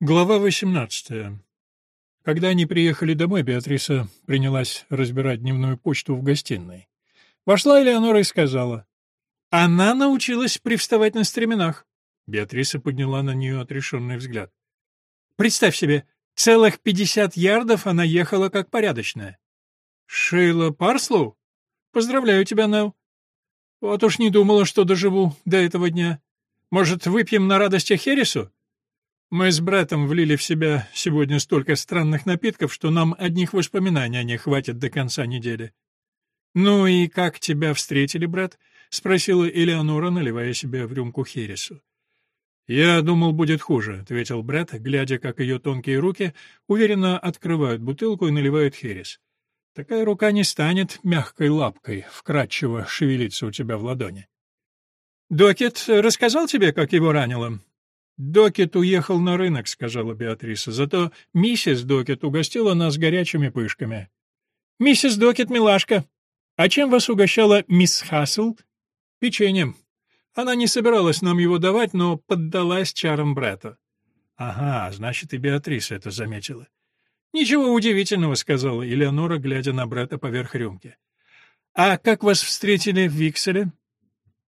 Глава 18. Когда они приехали домой, Беатриса принялась разбирать дневную почту в гостиной. Вошла Элеонора и сказала, «Она научилась привставать на стременах». Беатриса подняла на нее отрешенный взгляд. «Представь себе, целых пятьдесят ярдов она ехала как порядочная». «Шейла Парслоу? Поздравляю тебя, Нелл. Вот уж не думала, что доживу до этого дня. Может, выпьем на радости Хересу?» Мы с братом влили в себя сегодня столько странных напитков, что нам одних воспоминаний о них хватит до конца недели. «Ну и как тебя встретили, брат?» — спросила Элеонора, наливая себе в рюмку Хересу. «Я думал, будет хуже», — ответил брат, глядя, как ее тонкие руки уверенно открывают бутылку и наливают Херес. «Такая рука не станет мягкой лапкой, вкрадчиво шевелиться у тебя в ладони». «Докет рассказал тебе, как его ранило?» «Докет уехал на рынок», — сказала Беатриса. «Зато миссис Докет угостила нас горячими пышками». «Миссис Докет, милашка. А чем вас угощала мисс Хассел?» «Печеньем. Она не собиралась нам его давать, но поддалась чарам брата». «Ага, значит, и Беатриса это заметила». «Ничего удивительного», — сказала Элеонора, глядя на брата поверх рюмки. «А как вас встретили в Викселе?»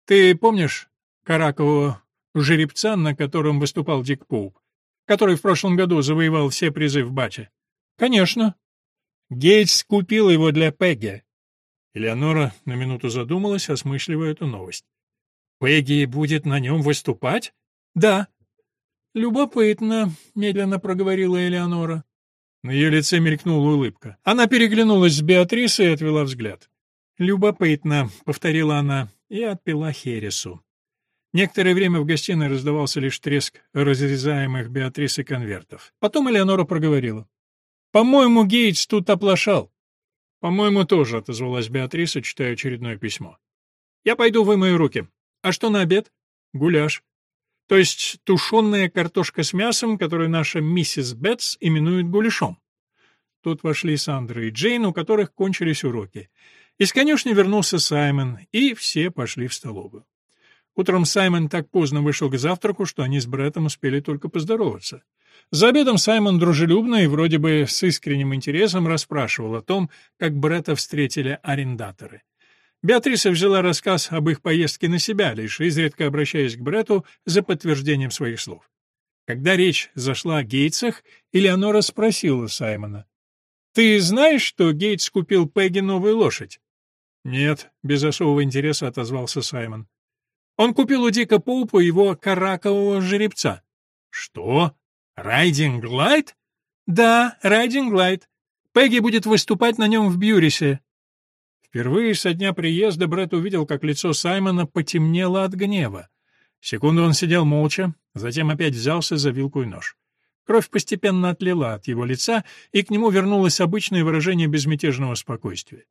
«Ты помнишь Каракового жеребца, на котором выступал Дик Поуп, который в прошлом году завоевал все призы в бате? Конечно. Гейтс купил его для Пегги. Элеонора на минуту задумалась, осмысливая эту новость. Пегги будет на нем выступать? Да. Любопытно, медленно проговорила Элеонора. На ее лице мелькнула улыбка. Она переглянулась с Беатрисой и отвела взгляд. «Любопытно», — повторила она и отпила Хересу. Некоторое время в гостиной раздавался лишь треск разрезаемых Беатрисой конвертов. Потом Элеонора проговорила. «По-моему, Гейтс тут оплошал». «По-моему, тоже», — отозвалась Беатриса, читая очередное письмо. «Я пойду вымою руки. А что на обед?» «Гуляш». То есть тушеная картошка с мясом, которую наша миссис Бетс именует гуляшом. Тут вошли Сандра и Джейн, у которых кончились уроки. Из конюшни вернулся Саймон, и все пошли в столовую. Утром Саймон так поздно вышел к завтраку, что они с Бреттом успели только поздороваться. За обедом Саймон дружелюбно и вроде бы с искренним интересом расспрашивал о том, как Бретта встретили арендаторы. Беатриса взяла рассказ об их поездке на себя, лишь изредка обращаясь к Бретту за подтверждением своих слов. Когда речь зашла о Гейтсах, Элеонора спросила Саймона. «Ты знаешь, что Гейтс купил Пегги новую лошадь?» «Нет», — без особого интереса отозвался Саймон. Он купил у Дика Поупа его каракового жеребца. Что? Райдинг Глайд? Да, Райдинг Глайд. Пегги будет выступать на нем в Бьюрисе. Впервые со дня приезда Брэд увидел, как лицо Саймона потемнело от гнева. Секунду он сидел молча, затем опять взялся за вилку и нож. Кровь постепенно отлила от его лица, и к нему вернулось обычное выражение безмятежного спокойствия.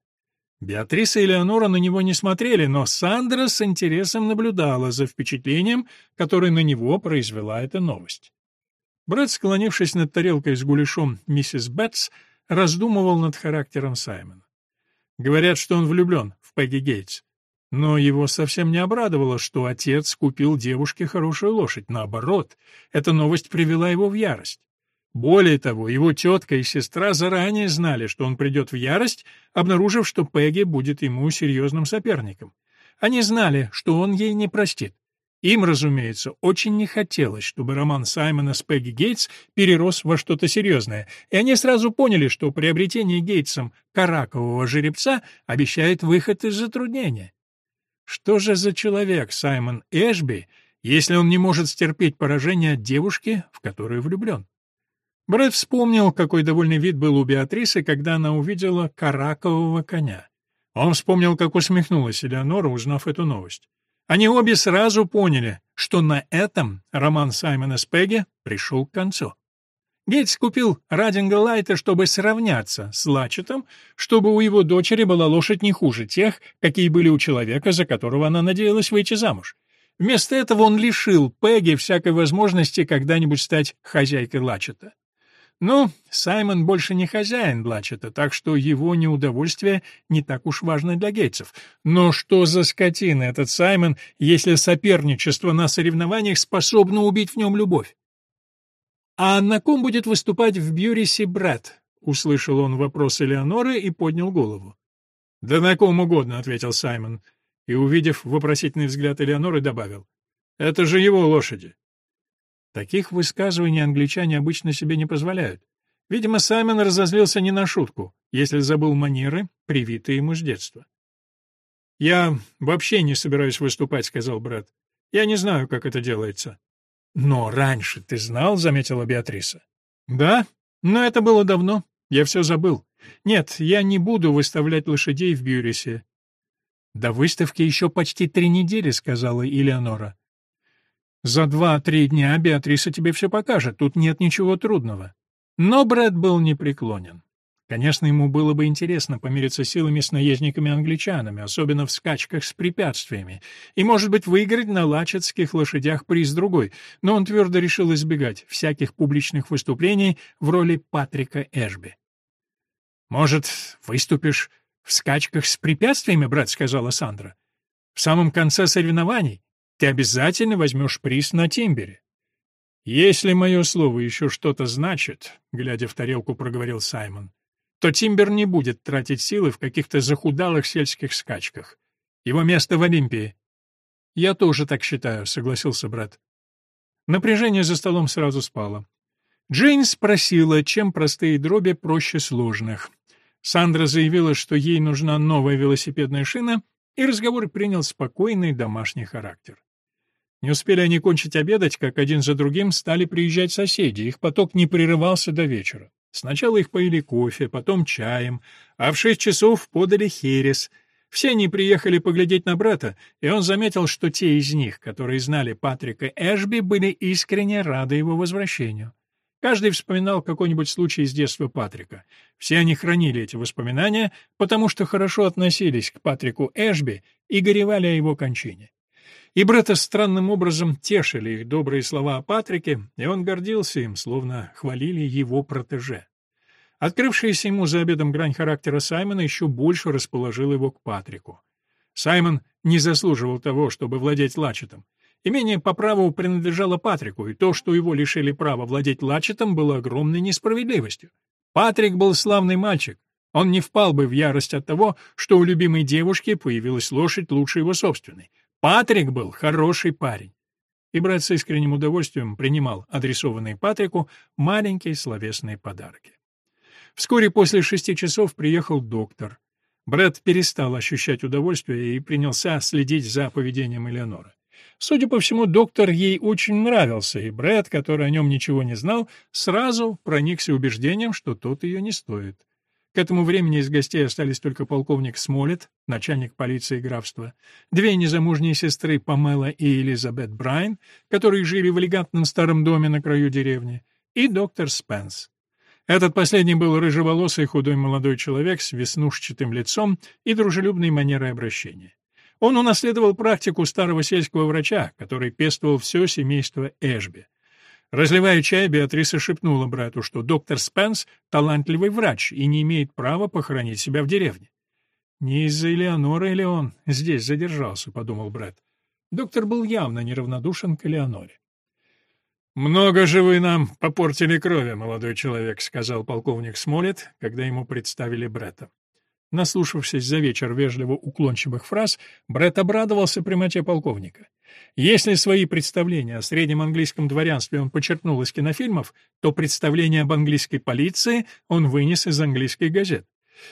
Беатриса и Леонора на него не смотрели, но Сандра с интересом наблюдала за впечатлением, которое на него произвела эта новость. Брэд, склонившись над тарелкой с гуляшом миссис Бетс, раздумывал над характером Саймона. Говорят, что он влюблен в Пегги Гейтс. Но его совсем не обрадовало, что отец купил девушке хорошую лошадь. Наоборот, эта новость привела его в ярость. Более того, его тетка и сестра заранее знали, что он придет в ярость, обнаружив, что Пегги будет ему серьезным соперником. Они знали, что он ей не простит. Им, разумеется, очень не хотелось, чтобы роман Саймона с Пегги Гейтс перерос во что-то серьезное, и они сразу поняли, что приобретение Гейтсом каракового жеребца обещает выход из затруднения. Что же за человек Саймон Эшби, если он не может стерпеть поражение от девушки, в которую влюблен? Брэд вспомнил, какой довольный вид был у Беатрисы, когда она увидела каракового коня. Он вспомнил, как усмехнулась Элеонора, узнав эту новость. Они обе сразу поняли, что на этом роман Саймона с Пегги пришел к концу. Гейтс купил Радинга Лайта, чтобы сравняться с Лачетом, чтобы у его дочери была лошадь не хуже тех, какие были у человека, за которого она надеялась выйти замуж. Вместо этого он лишил Пегги всякой возможности когда-нибудь стать хозяйкой Лачета. Ну, Саймон больше не хозяин Блачета, так что его неудовольствие не так уж важно для гейтсов. Но что за скотина этот Саймон, если соперничество на соревнованиях способно убить в нем любовь? «А на ком будет выступать в Бьюрисе Брэд?» — услышал он вопрос Элеоноры и поднял голову. «Да на ком угодно», — ответил Саймон, и, увидев вопросительный взгляд Элеоноры, добавил. «Это же его лошади». Таких высказываний англичане обычно себе не позволяют. Видимо, Саймон разозлился не на шутку, если забыл манеры, привитые ему с детства. «Я вообще не собираюсь выступать», — сказал брат. «Я не знаю, как это делается». «Но раньше ты знал», — заметила Беатриса. «Да, но это было давно. Я все забыл. Нет, я не буду выставлять лошадей в Бьюрисе». «До выставки еще почти три недели», — сказала Элеонора. «За два-три дня Беатриса тебе все покажет, тут нет ничего трудного». Но Брэд был непреклонен. Конечно, ему было бы интересно помериться силами с наездниками-англичанами, особенно в скачках с препятствиями, и, может быть, выиграть на лачетских лошадях приз другой, но он твердо решил избегать всяких публичных выступлений в роли Патрика Эшби. «Может, выступишь в скачках с препятствиями, брат?» — сказала Сандра. «В самом конце соревнований ты обязательно возьмешь приз на Тимбере». «Если мое слово еще что-то значит», — глядя в тарелку, проговорил Саймон, то Тимбер не будет тратить силы в каких-то захудалых сельских скачках. Его место в Олимпии. Я тоже так считаю, согласился брат. Напряжение за столом сразу спало. Джейн спросила, чем простые дроби проще сложных. Сандра заявила, что ей нужна новая велосипедная шина, и разговор принял спокойный домашний характер. Не успели они кончить обедать, как один за другим стали приезжать соседи, их поток не прерывался до вечера. Сначала их поили кофе, потом чаем, а в шесть часов подали херес. Все они приехали поглядеть на брата, и он заметил, что те из них, которые знали Патрика Эшби, были искренне рады его возвращению. Каждый вспоминал какой-нибудь случай из детства Патрика. Все они хранили эти воспоминания, потому что хорошо относились к Патрику Эшби и горевали о его кончине. И брата странным образом тешили их добрые слова о Патрике, и он гордился им, словно хвалили его протеже. Открывшаяся ему за обедом грань характера Саймона еще больше расположила его к Патрику. Саймон не заслуживал того, чтобы владеть лачетом. Имение по праву принадлежало Патрику, и то, что его лишили права владеть лачетом, было огромной несправедливостью. Патрик был славный мальчик. Он не впал бы в ярость от того, что у любимой девушки появилась лошадь лучше его собственной. Патрик был хороший парень. И брат с искренним удовольствием принимал адресованные Патрику маленькие словесные подарки. Вскоре после шести часов приехал доктор. Брэд перестал ощущать удовольствие и принялся следить за поведением Элеоноры. Судя по всему, доктор ей очень нравился, и Брэд, который о нем ничего не знал, сразу проникся убеждением, что тот ее не стоит. К этому времени из гостей остались только полковник Смолет, начальник полиции графства, две незамужние сестры Памела и Элизабет Брайн, которые жили в элегантном старом доме на краю деревни, и доктор Спенс. Этот последний был рыжеволосый худой молодой человек с веснушчатым лицом и дружелюбной манерой обращения. Он унаследовал практику старого сельского врача, который пестовал все семейство Эшби. Разливая чай, Беатриса шепнула брату, что доктор Спенс — талантливый врач и не имеет права похоронить себя в деревне. «Не из-за Элеоноры или он здесь задержался», — подумал брат. Доктор был явно неравнодушен к Элеоноре. «Много же вы нам попортили крови, молодой человек», — сказал полковник Смолет, когда ему представили брата. Наслушавшись за вечер вежливо уклончивых фраз, Брэд обрадовался прямоте полковника. Если свои представления о среднем английском дворянстве он подчеркнул из кинофильмов, то представление об английской полиции он вынес из английских газет.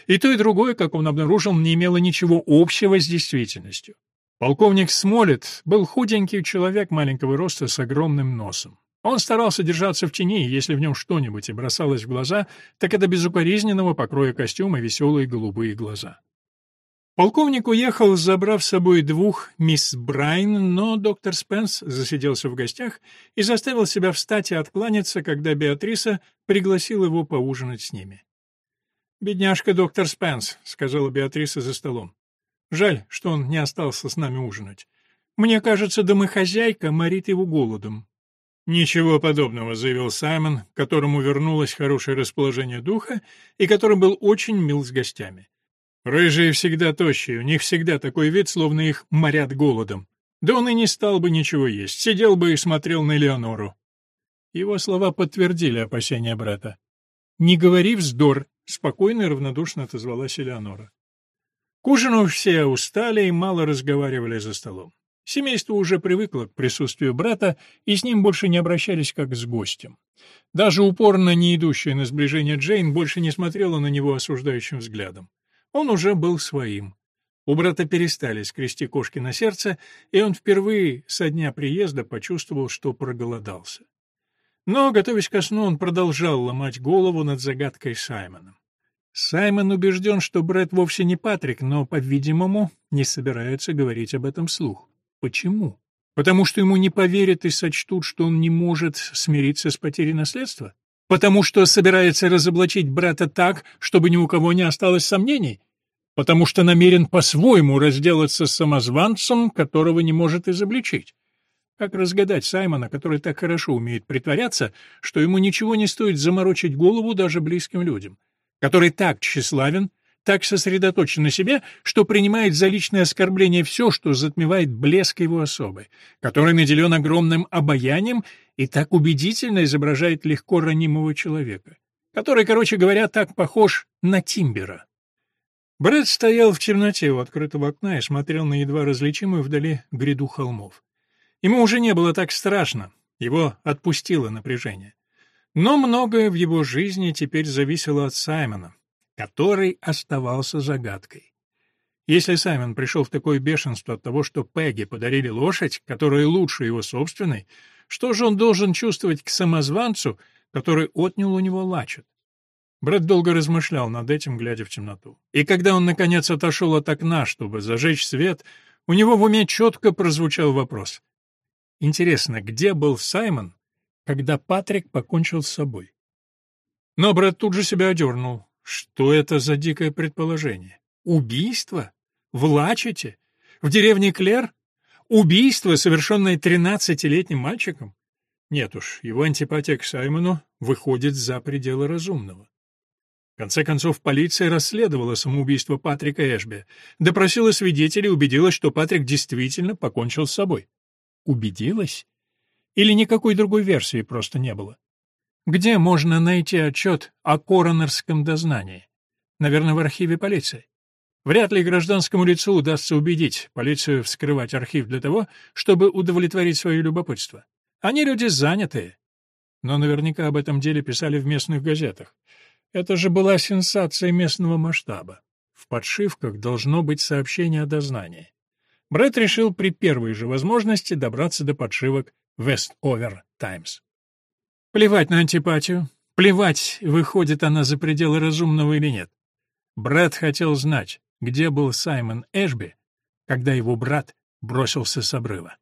И то, и другое, как он обнаружил, не имело ничего общего с действительностью. Полковник Смолет был худенький человек маленького роста с огромным носом. Он старался держаться в тени, и если в нем что-нибудь и бросалось в глаза, так это безукоризненного покроя костюма веселые голубые глаза. Полковник уехал, забрав с собой двух мисс Брайн, но доктор Спенс засиделся в гостях и заставил себя встать и откланяться, когда Беатриса пригласила его поужинать с ними. «Бедняжка доктор Спенс», — сказала Беатриса за столом. «Жаль, что он не остался с нами ужинать. Мне кажется, домохозяйка морит его голодом». «Ничего подобного», — заявил Саймон, которому вернулось хорошее расположение духа и который был очень мил с гостями. Рыжие всегда тощие, у них всегда такой вид, словно их морят голодом. Да он и не стал бы ничего есть, сидел бы и смотрел на Леонору. Его слова подтвердили опасения брата. «Не говори вздор», — спокойно и равнодушно отозвалась Элеонора. К ужину все устали и мало разговаривали за столом. Семейство уже привыкло к присутствию брата, и с ним больше не обращались как с гостем. Даже упорно не идущая на сближение Джейн больше не смотрела на него осуждающим взглядом. Он уже был своим. У брата перестали скрести кошки на сердце, и он впервые со дня приезда почувствовал, что проголодался. Но, готовясь ко сну, он продолжал ломать голову над загадкой Саймона. Саймон убежден, что Брэд вовсе не Патрик, но, по-видимому, не собирается говорить об этом вслух. Почему? Потому что ему не поверят и сочтут, что он не может смириться с потерей наследства? Потому что собирается разоблачить брата так, чтобы ни у кого не осталось сомнений? Потому что намерен по-своему разделаться с самозванцем, которого не может изобличить? Как разгадать Саймона, который так хорошо умеет притворяться, что ему ничего не стоит заморочить голову даже близким людям? Который так тщеславен, так сосредоточен на себе, что принимает за личное оскорбление все, что затмевает блеск его особы, который наделен огромным обаянием и так убедительно изображает легко ранимого человека, который, короче говоря, так похож на Тимбера. Брэд стоял в темноте у открытого окна и смотрел на едва различимую вдали гряду холмов. Ему уже не было так страшно, его отпустило напряжение. Но многое в его жизни теперь зависело от Саймона, который оставался загадкой. Если Саймон пришел в такое бешенство от того, что Пегги подарили лошадь, которая лучше его собственной, что же он должен чувствовать к самозванцу, который отнял у него лачет? Брэд долго размышлял над этим, глядя в темноту. И когда он, наконец, отошел от окна, чтобы зажечь свет, у него в уме четко прозвучал вопрос. Интересно, где был Саймон, когда Патрик покончил с собой? Но Брэд тут же себя одернул. Что это за дикое предположение? Убийство? В Лачете? В деревне Клер? Убийство, совершенное тринадцатилетним мальчиком? Нет уж, его антипатия к Саймону выходит за пределы разумного. В конце концов, полиция расследовала самоубийство Патрика Эшби, допросила свидетелей и убедилась, что Патрик действительно покончил с собой. Убедилась? Или никакой другой версии просто не было? Где можно найти отчет о коронерском дознании? Наверное, в архиве полиции. Вряд ли гражданскому лицу удастся убедить полицию вскрывать архив для того, чтобы удовлетворить свое любопытство. Они люди занятые. Но наверняка об этом деле писали в местных газетах. Это же была сенсация местного масштаба. В подшивках должно быть сообщение о дознании. Брэд решил при первой же возможности добраться до подшивок Вест-Овер Таймс. Плевать на антипатию, плевать, выходит она за пределы разумного или нет. Брэд хотел знать, где был Саймон Эшби, когда его брат бросился с обрыва.